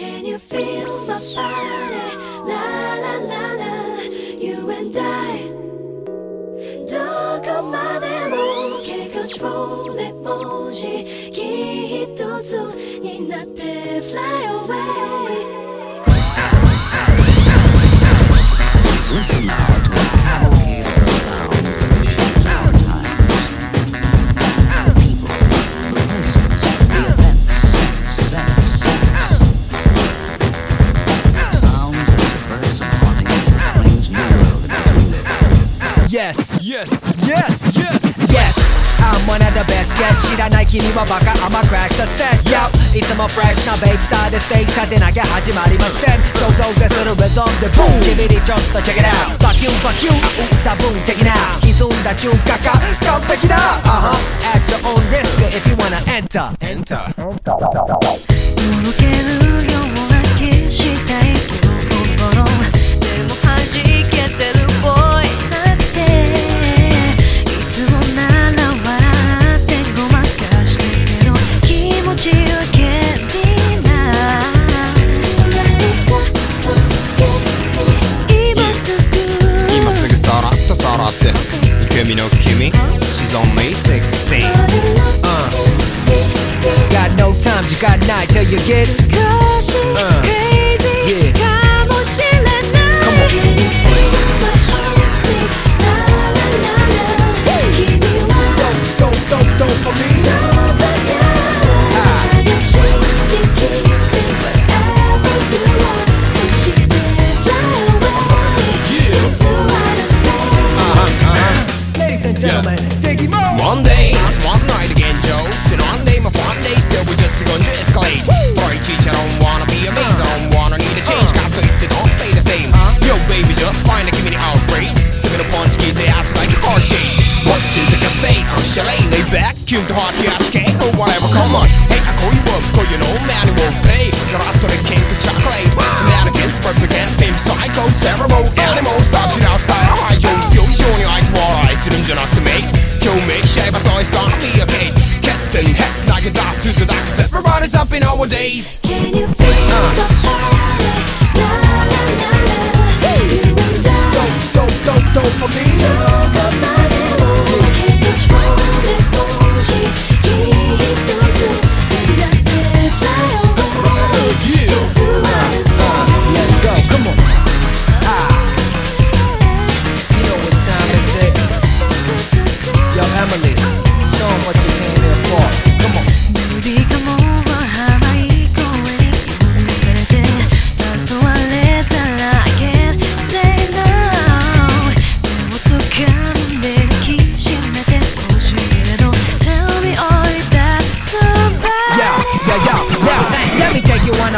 Can you feel my body? La la la la You and I どこまでも Can't control it 文字一つになって Fly away Listen now Yes Yes, Yes yes. Yes I'm one of the best yet 知らない君はバカ I'ma crash the set Yo いつもフレッシュなベイスターでステーキ立てなきゃ始まりません想像絶するリズムでボーン君にちょっとチェケラウバキュンバキュン差分的な歪んだ中華か完璧だ Uh huh At your own risk if you wanna enter のろけ 君の君 She's only 16 Got no time 時間ない till you get make Yo, make shape, so it's gonna be okay. Captain heads like a dot to the docks. Everybody's up in nowadays. Can you feel uh. my body?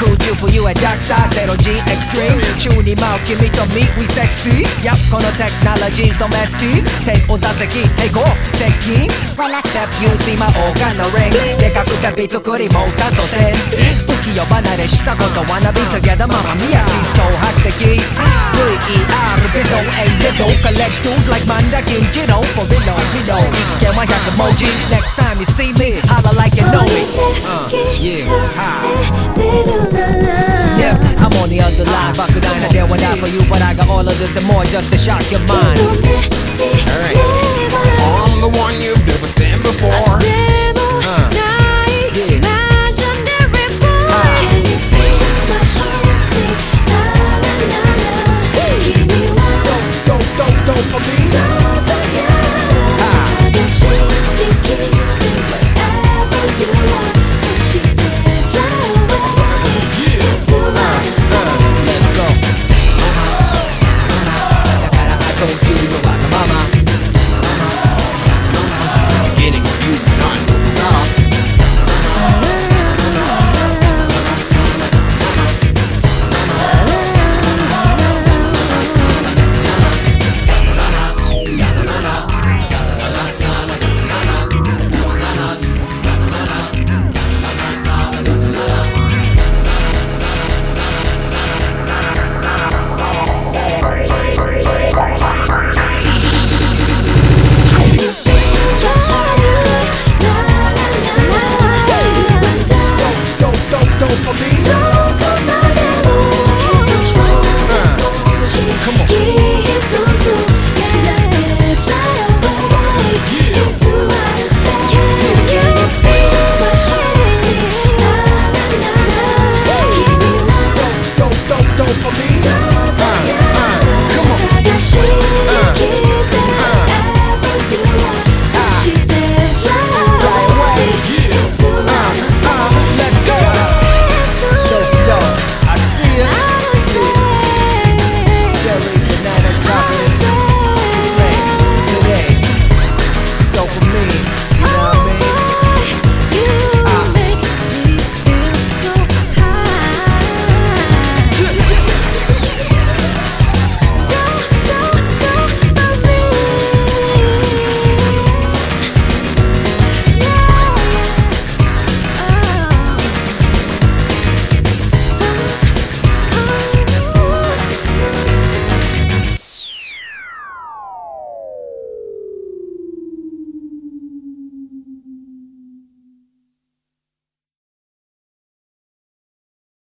Cool you for you at dark side 0G extreme 宙に舞う君と me we sexy Yup この technologies domestic Take お座席 take off 接近 When I step you see my organ の ring でかくて美作りもうさとて浮世離れしたこと Wanna be together ママミヤ She's 挑発的 VER ビゾン A リゾ Collect tools like マンダキンジロ For real below 一見は100文字 Next time you see me Holla like you know me yeah Yeah, I'm on the other line. Bakugan, I dare one die for you, but I got all of this and more just to shock your mind.